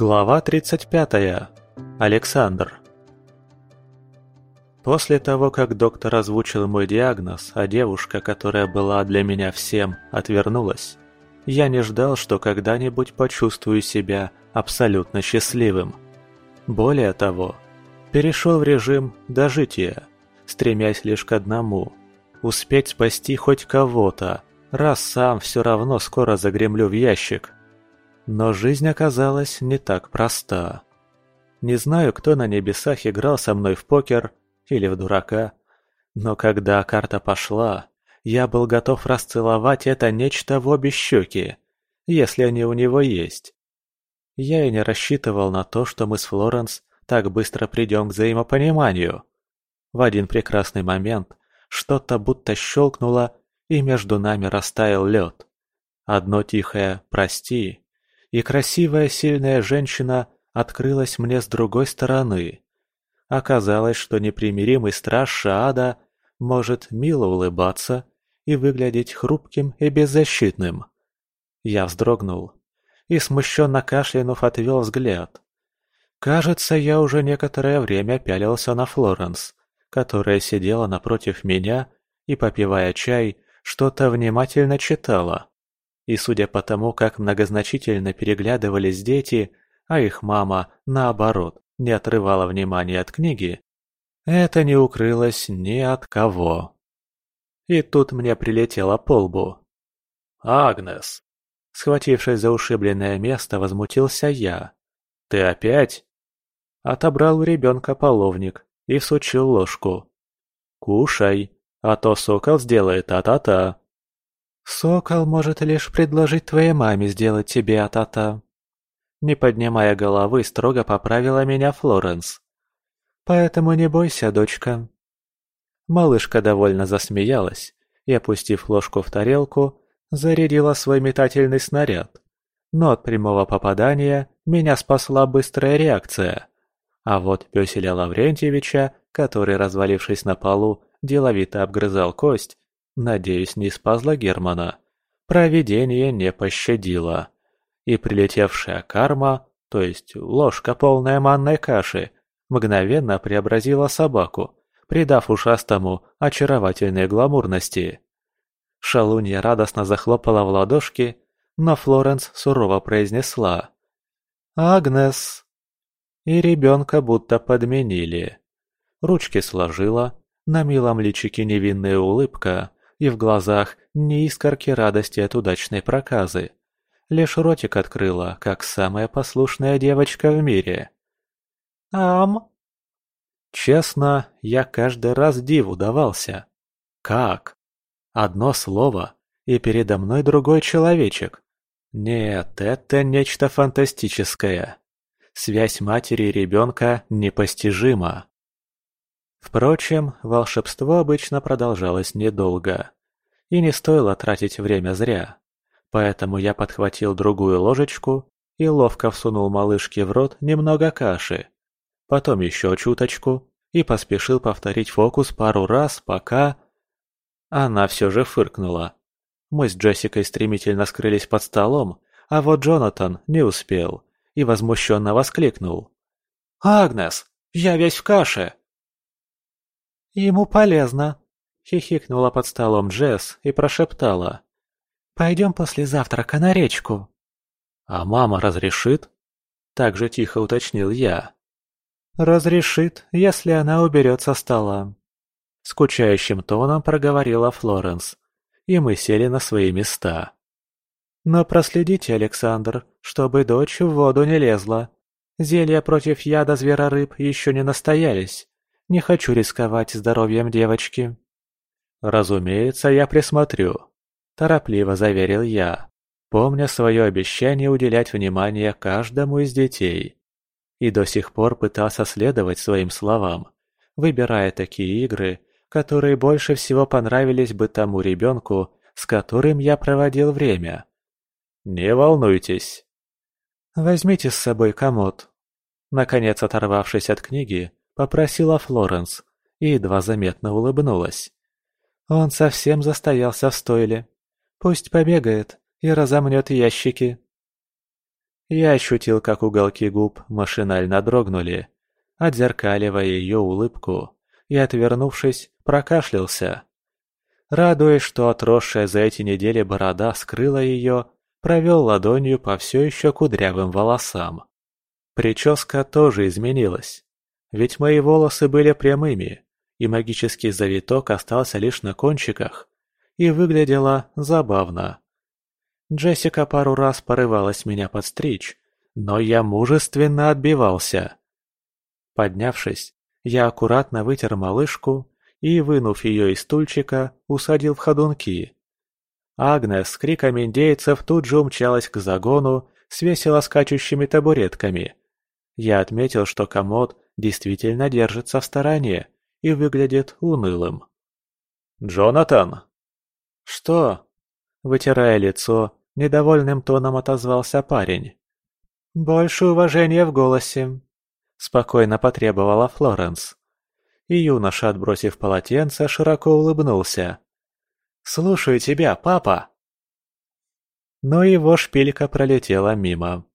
Глава 35. Александр. После того, как доктор озвучил мой диагноз, а девушка, которая была для меня всем, отвернулась, я не ждал, что когда-нибудь почувствую себя абсолютно счастливым. Более того, перешел в режим дожития, стремясь лишь к одному – успеть спасти хоть кого-то, раз сам все равно скоро загремлю в ящик. Но жизнь оказалась не так проста. Не знаю, кто на небесах играл со мной в покер или в дурака, но когда карта пошла, я был готов расцеловать это нечто в обе щеки, если они у него есть. Я и не рассчитывал на то, что мы с Флоренс так быстро придем к взаимопониманию. В один прекрасный момент что-то будто щелкнуло, и между нами растаял лед. Одно тихое «прости» и красивая сильная женщина открылась мне с другой стороны. Оказалось, что непримиримый страж Шаада может мило улыбаться и выглядеть хрупким и беззащитным. Я вздрогнул и, смущенно кашлянув, отвел взгляд. Кажется, я уже некоторое время пялился на Флоренс, которая сидела напротив меня и, попивая чай, что-то внимательно читала. И судя по тому, как многозначительно переглядывались дети, а их мама, наоборот, не отрывала внимания от книги, это не укрылось ни от кого. И тут мне прилетело по лбу. «Агнес!» Схватившись за ушибленное место, возмутился я. «Ты опять?» Отобрал у ребенка половник и всучил ложку. «Кушай, а то сокол сделает а-та-та». «Сокол может лишь предложить твоей маме сделать тебе а-та-та». Не поднимая головы, строго поправила меня Флоренс. «Поэтому не бойся, дочка». Малышка довольно засмеялась и, опустив ложку в тарелку, зарядила свой метательный снаряд. Но от прямого попадания меня спасла быстрая реакция. А вот пёселя Лаврентьевича, который, развалившись на полу, деловито обгрызал кость, надеюсь, не спазла Германа, провидение не пощадило. И прилетевшая карма, то есть ложка полная манной каши, мгновенно преобразила собаку, придав ушастому очаровательной гламурности. Шалунья радостно захлопала в ладошки, но Флоренс сурово произнесла «Агнес!» И ребенка будто подменили. Ручки сложила, на милом личике невинная улыбка, и в глазах не искорки радости от удачной проказы. Лишь ротик открыла, как самая послушная девочка в мире. «Ам!» Честно, я каждый раз диву давался. Как? Одно слово, и передо мной другой человечек. Нет, это нечто фантастическое. Связь матери и ребенка непостижима. Впрочем, волшебство обычно продолжалось недолго. И не стоило тратить время зря. Поэтому я подхватил другую ложечку и ловко всунул малышке в рот немного каши. Потом еще чуточку и поспешил повторить фокус пару раз, пока... Она все же фыркнула. Мы с Джессикой стремительно скрылись под столом, а вот Джонатан не успел и возмущенно воскликнул. «Агнес, я весь в каше!» «Ему полезно», — хихикнула под столом Джесс и прошептала. «Пойдем после завтрака на речку». «А мама разрешит?» — так же тихо уточнил я. «Разрешит, если она уберет со стола», — скучающим тоном проговорила Флоренс, и мы сели на свои места. «Но проследите, Александр, чтобы дочь в воду не лезла. Зелья против яда зверорыб еще не настоялись. Не хочу рисковать здоровьем девочки». «Разумеется, я присмотрю», – торопливо заверил я, помня свое обещание уделять внимание каждому из детей. И до сих пор пытался следовать своим словам, выбирая такие игры, которые больше всего понравились бы тому ребенку, с которым я проводил время. «Не волнуйтесь». «Возьмите с собой комод». Наконец оторвавшись от книги, Попросила Флоренс и едва заметно улыбнулась. Он совсем застоялся в стойле. Пусть побегает и разомнет ящики. Я ощутил, как уголки губ машинально дрогнули, отзеркаливая ее улыбку, и, отвернувшись, прокашлялся. Радуясь, что отросшая за эти недели борода скрыла ее, провел ладонью по все еще кудрявым волосам. Прическа тоже изменилась, ведь мои волосы были прямыми, и магический завиток остался лишь на кончиках, и выглядела забавно. Джессика пару раз порывалась меня подстричь, но я мужественно отбивался. Поднявшись, я аккуратно вытер малышку и, вынув ее из стульчика, усадил в ходунки. Агнес с криками индейцев тут же умчалась к загону с скачущими табуретками. Я отметил, что комод действительно держится в стороне и выглядит унылым. «Джонатан!» «Что?» Вытирая лицо, недовольным тоном отозвался парень. «Больше уважения в голосе», — спокойно потребовала Флоренс. И юноша, отбросив полотенце, широко улыбнулся. «Слушаю тебя, папа!» Но его шпилька пролетела мимо.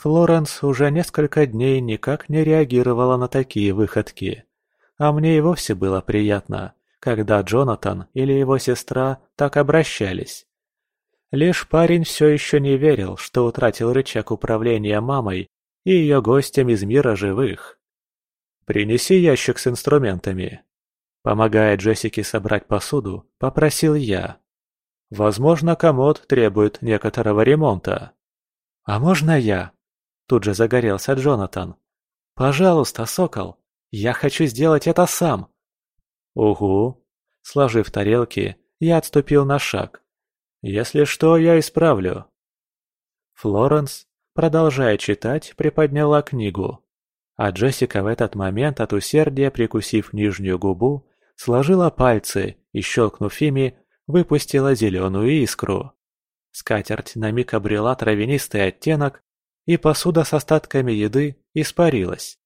Флоренс уже несколько дней никак не реагировала на такие выходки. А мне и вовсе было приятно, когда Джонатан или его сестра так обращались. Лишь парень все еще не верил, что утратил рычаг управления мамой и ее гостем из мира живых. «Принеси ящик с инструментами». Помогая Джессике собрать посуду, попросил я. «Возможно, комод требует некоторого ремонта». «А можно я?» Тут же загорелся Джонатан. «Пожалуйста, сокол, я хочу сделать это сам». «Угу». Сложив тарелки, я отступил на шаг. «Если что, я исправлю». Флоренс, продолжая читать, приподняла книгу. А Джессика в этот момент от усердия, прикусив нижнюю губу, сложила пальцы и, щелкнув ими, выпустила зеленую искру. Скатерть на миг обрела травянистый оттенок, и посуда с остатками еды испарилась.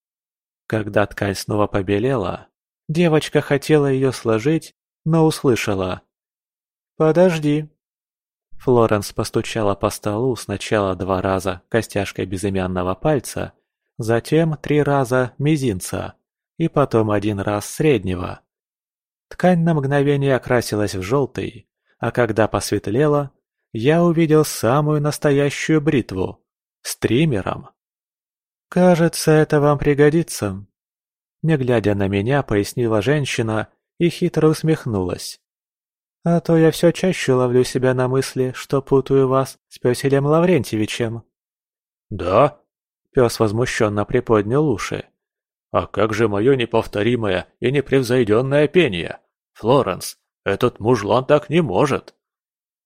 Когда ткань снова побелела, девочка хотела ее сложить, но услышала. «Подожди». Флоренс постучала по столу сначала два раза костяшкой безымянного пальца, затем три раза мизинца и потом один раз среднего. Ткань на мгновение окрасилась в желтый, а когда посветлела, я увидел самую настоящую бритву с триммером. «Кажется, это вам пригодится», — не глядя на меня, пояснила женщина и хитро усмехнулась. «А то я все чаще ловлю себя на мысли, что путаю вас с Пёселем Лаврентьевичем». «Да?» Пес возмущенно приподнял уши. «А как же мое неповторимое и непревзойденное пение? Флоренс, этот мужлан так не может!»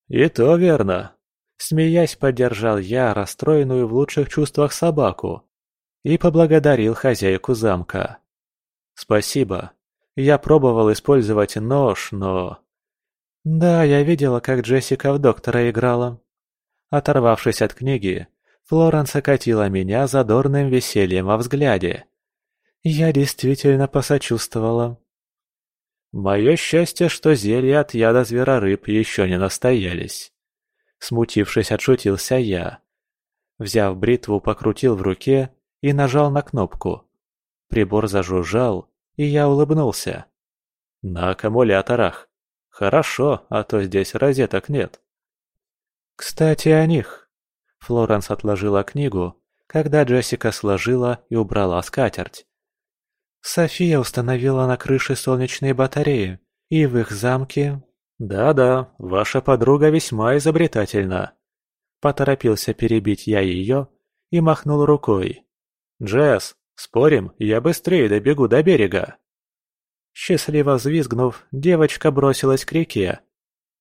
«И то верно!» Смеясь, поддержал я расстроенную в лучших чувствах собаку и поблагодарил хозяйку замка. «Спасибо. Я пробовал использовать нож, но...» «Да, я видела, как Джессика в доктора играла». Оторвавшись от книги, Флоренс окатила меня задорным весельем во взгляде. Я действительно посочувствовала. Мое счастье, что зелья от яда зверорыб еще не настоялись. Смутившись, отшутился я. Взяв бритву, покрутил в руке и нажал на кнопку. Прибор зажужжал, и я улыбнулся. На аккумуляторах. Хорошо, а то здесь розеток нет. Кстати, о них. Флоренс отложила книгу, когда Джессика сложила и убрала скатерть. София установила на крыше солнечные батареи, и в их замке... «Да-да, ваша подруга весьма изобретательна». Поторопился перебить я ее и махнул рукой. «Джесс, спорим, я быстрее добегу до берега». Счастливо взвизгнув, девочка бросилась к реке.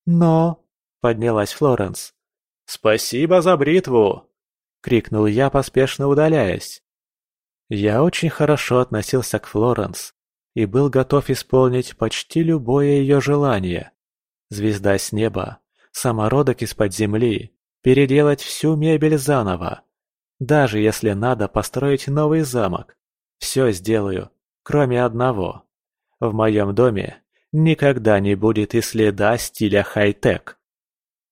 «Но...» — поднялась Флоренс. «Спасибо за бритву!» — крикнул я, поспешно удаляясь. Я очень хорошо относился к Флоренс и был готов исполнить почти любое ее желание. Звезда с неба, самородок из-под земли, переделать всю мебель заново. Даже если надо построить новый замок. Все сделаю, кроме одного. В моем доме никогда не будет и следа стиля хай-тек.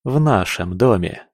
В нашем доме.